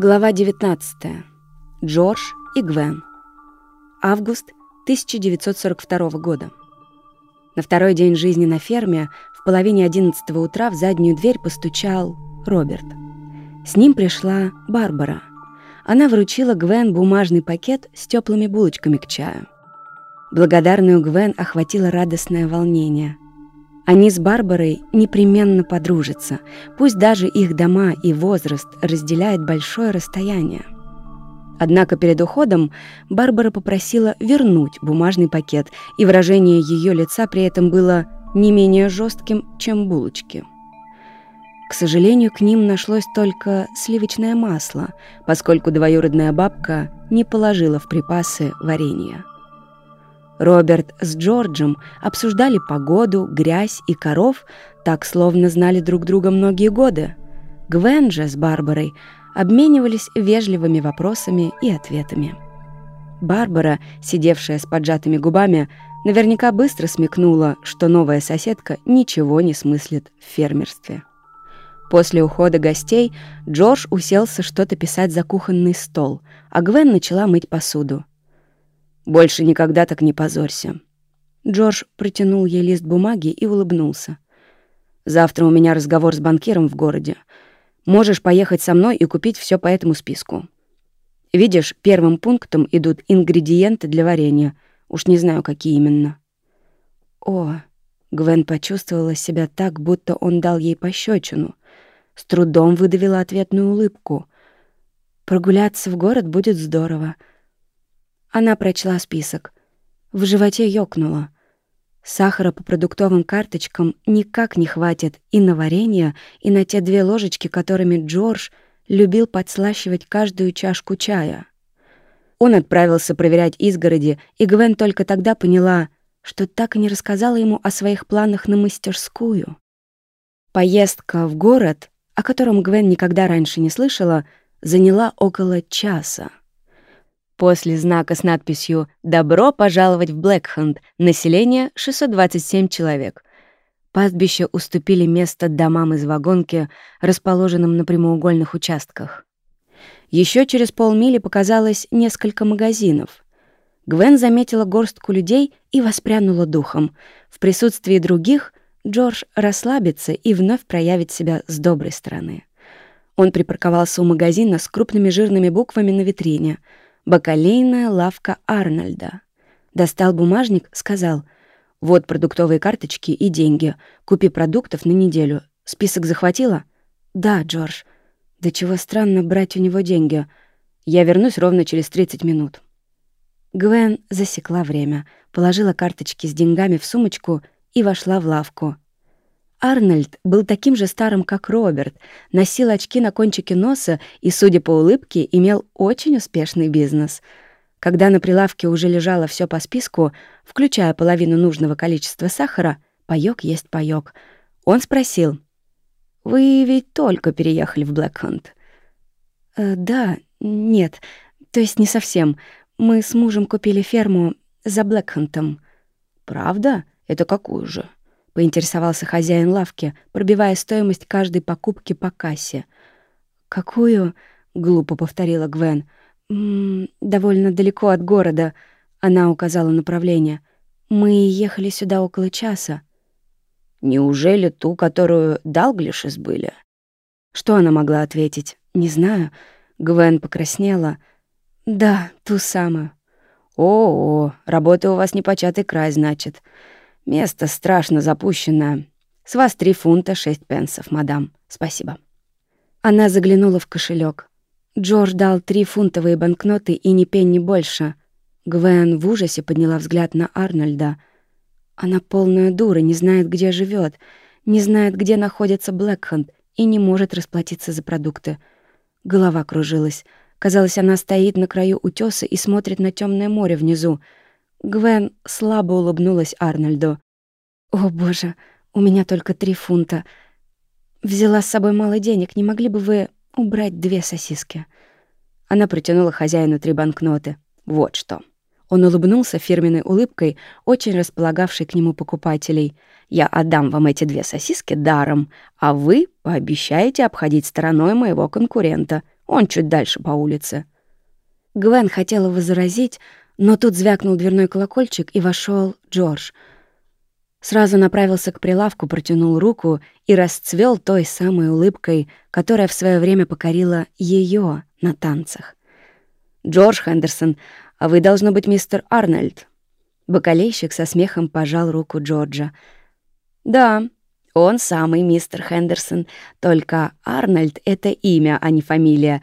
Глава 19. Джордж и Гвен. Август 1942 года. На второй день жизни на ферме в половине одиннадцатого утра в заднюю дверь постучал Роберт. С ним пришла Барбара. Она вручила Гвен бумажный пакет с теплыми булочками к чаю. Благодарную Гвен охватило радостное волнение – они с Барбарой непременно подружатся, пусть даже их дома и возраст разделяет большое расстояние. Однако перед уходом Барбара попросила вернуть бумажный пакет, и выражение ее лица при этом было не менее жестким, чем булочки. К сожалению, к ним нашлось только сливочное масло, поскольку двоюродная бабка не положила в припасы варенье. Роберт с Джорджем обсуждали погоду, грязь и коров, так словно знали друг друга многие годы. Гвен же с Барбарой обменивались вежливыми вопросами и ответами. Барбара, сидевшая с поджатыми губами, наверняка быстро смекнула, что новая соседка ничего не смыслит в фермерстве. После ухода гостей Джордж уселся что-то писать за кухонный стол, а Гвен начала мыть посуду. Больше никогда так не позорься». Джордж протянул ей лист бумаги и улыбнулся. «Завтра у меня разговор с банкиром в городе. Можешь поехать со мной и купить все по этому списку. Видишь, первым пунктом идут ингредиенты для варенья. Уж не знаю, какие именно». «О!» Гвен почувствовала себя так, будто он дал ей пощечину. С трудом выдавила ответную улыбку. «Прогуляться в город будет здорово. Она прочла список. В животе ёкнуло. Сахара по продуктовым карточкам никак не хватит и на варенье, и на те две ложечки, которыми Джордж любил подслащивать каждую чашку чая. Он отправился проверять изгороди, и Гвен только тогда поняла, что так и не рассказала ему о своих планах на мастерскую. Поездка в город, о котором Гвен никогда раньше не слышала, заняла около часа. После знака с надписью «Добро пожаловать в Блэкхенд» население 627 человек. Пастбища уступили место домам из вагонки, расположенным на прямоугольных участках. Еще через полмили показалось несколько магазинов. Гвен заметила горстку людей и воспрянула духом. В присутствии других Джордж расслабится и вновь проявит себя с доброй стороны. Он припарковался у магазина с крупными жирными буквами на витрине — бакалейная лавка Арнольда. Достал бумажник, сказал, «Вот продуктовые карточки и деньги. Купи продуктов на неделю. Список захватила?» «Да, Джордж. Да чего странно брать у него деньги. Я вернусь ровно через 30 минут». Гвен засекла время, положила карточки с деньгами в сумочку и вошла в лавку. Арнольд был таким же старым, как Роберт, носил очки на кончике носа и, судя по улыбке, имел очень успешный бизнес. Когда на прилавке уже лежало все по списку, включая половину нужного количества сахара, паёк есть паёк, он спросил, «Вы ведь только переехали в Блэкхант?» э, «Да, нет, то есть не совсем. Мы с мужем купили ферму за Блэкхантом». «Правда? Это какую же?» Поинтересовался хозяин лавки, пробивая стоимость каждой покупки по кассе. «Какую?» — глупо повторила Гвен. «М -м, «Довольно далеко от города», — она указала направление. «Мы ехали сюда около часа». «Неужели ту, которую Далглиш избыли?» Что она могла ответить? «Не знаю». Гвен покраснела. «Да, ту самую». «О-о, работа у вас непочатый край, значит. Место страшно запущенное. С вас три фунта шесть пенсов, мадам. Спасибо». Она заглянула в кошелек. Джордж дал три фунтовые банкноты и ни пенни больше. Гвен в ужасе подняла взгляд на Арнольда. Она полная дура, не знает, где живет, не знает, где находится Блэкхенд и не может расплатиться за продукты. Голова кружилась. Казалось, она стоит на краю утёса и смотрит на темное море внизу. Гвен слабо улыбнулась Арнольду. «О, боже, у меня только три фунта. Взяла с собой мало денег, не могли бы вы убрать две сосиски?» Она протянула хозяину три банкноты. «Вот что». Он улыбнулся фирменной улыбкой, очень располагавшей к нему покупателей. «Я отдам вам эти две сосиски даром, а вы пообещаете обходить стороной моего конкурента. Он чуть дальше по улице». Гвен хотела возразить, но тут звякнул дверной колокольчик, и вошел Джордж. Сразу направился к прилавку, протянул руку и расцвел той самой улыбкой, которая в свое время покорила ее на танцах. «Джордж Хендерсон, а вы, должно быть, мистер Арнольд». Бокалейщик со смехом пожал руку Джорджа. «Да, он самый мистер Хендерсон, только Арнольд — это имя, а не фамилия.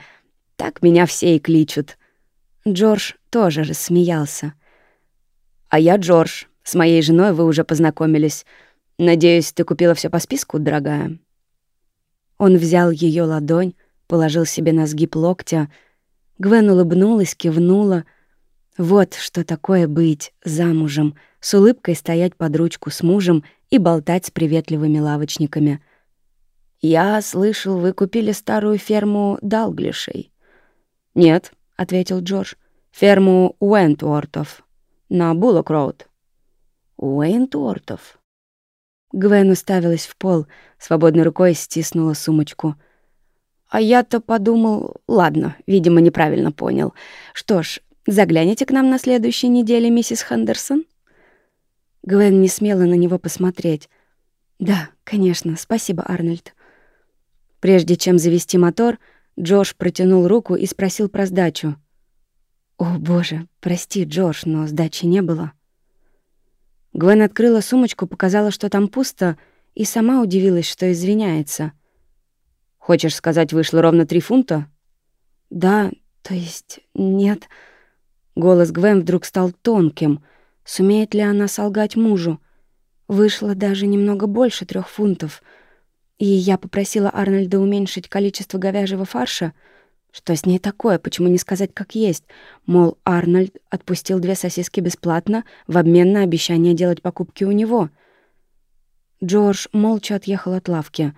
Так меня все и кличут». Джордж тоже рассмеялся. «А я Джордж. С моей женой вы уже познакомились. Надеюсь, ты купила все по списку, дорогая?» Он взял ее ладонь, положил себе на сгиб локтя. Гвен улыбнулась, кивнула. Вот что такое быть замужем, с улыбкой стоять под ручку с мужем и болтать с приветливыми лавочниками. «Я слышал, вы купили старую ферму Далглишей». «Нет», — ответил Джордж. «Ферму Уэнтуортов на Буллок-Роуд». Уэнтуортов?» Гвен уставилась в пол, свободной рукой стиснула сумочку. «А я-то подумал... Ладно, видимо, неправильно понял. Что ж, загляните к нам на следующей неделе, миссис Хендерсон?» Гвен не смела на него посмотреть. «Да, конечно, спасибо, Арнольд». Прежде чем завести мотор, Джош протянул руку и спросил про сдачу. «О, боже, прости, Джош, но сдачи не было». Гвен открыла сумочку, показала, что там пусто, и сама удивилась, что извиняется. «Хочешь сказать, вышло ровно три фунта?» «Да, то есть нет». Голос Гвен вдруг стал тонким. Сумеет ли она солгать мужу? Вышло даже немного больше трех фунтов. И я попросила Арнольда уменьшить количество говяжьего фарша — что с ней такое? Почему не сказать как есть? Мол, Арнольд отпустил две сосиски бесплатно в обмен на обещание делать покупки у него. Джордж молча отъехал от лавки.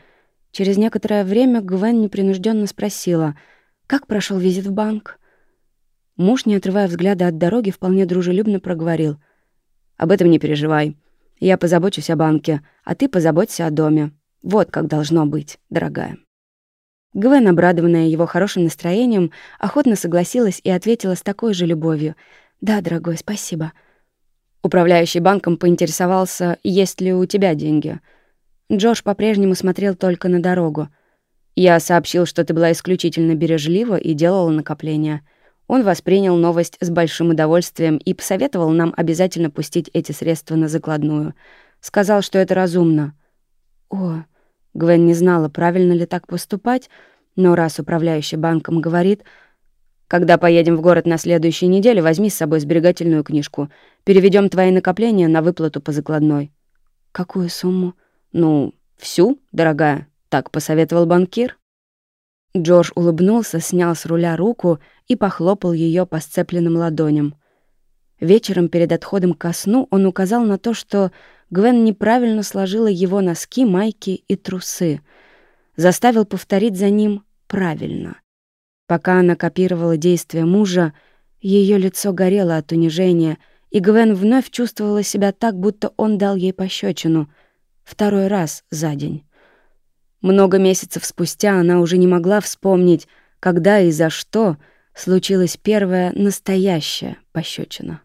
Через некоторое время Гвен непринужденно спросила, как прошел визит в банк. Муж, не отрывая взгляда от дороги, вполне дружелюбно проговорил. «Об этом не переживай. Я позабочусь о банке, а ты позаботься о доме. Вот как должно быть, дорогая». Гвен, обрадованная его хорошим настроением, охотно согласилась и ответила с такой же любовью. «Да, дорогой, спасибо». Управляющий банком поинтересовался, есть ли у тебя деньги. Джош по-прежнему смотрел только на дорогу. «Я сообщил, что ты была исключительно бережлива и делала накопления». Он воспринял новость с большим удовольствием и посоветовал нам обязательно пустить эти средства на закладную. Сказал, что это разумно. «О, Гвен не знала, правильно ли так поступать, но раз управляющий банком говорит, «Когда поедем в город на следующей неделе, возьми с собой сберегательную книжку. Переведем твои накопления на выплату по закладной». «Какую сумму?» «Ну, всю, дорогая», — так посоветовал банкир. Джордж улыбнулся, снял с руля руку и похлопал ее по сцепленным ладоням. Вечером перед отходом ко сну он указал на то, что Гвен неправильно сложила его носки, майки и трусы. Заставил повторить за ним правильно. Пока она копировала действия мужа, ее лицо горело от унижения, и Гвен вновь чувствовала себя так, будто он дал ей пощечину. Второй раз за день. Много месяцев спустя она уже не могла вспомнить, когда и за что случилась первая настоящая пощечина.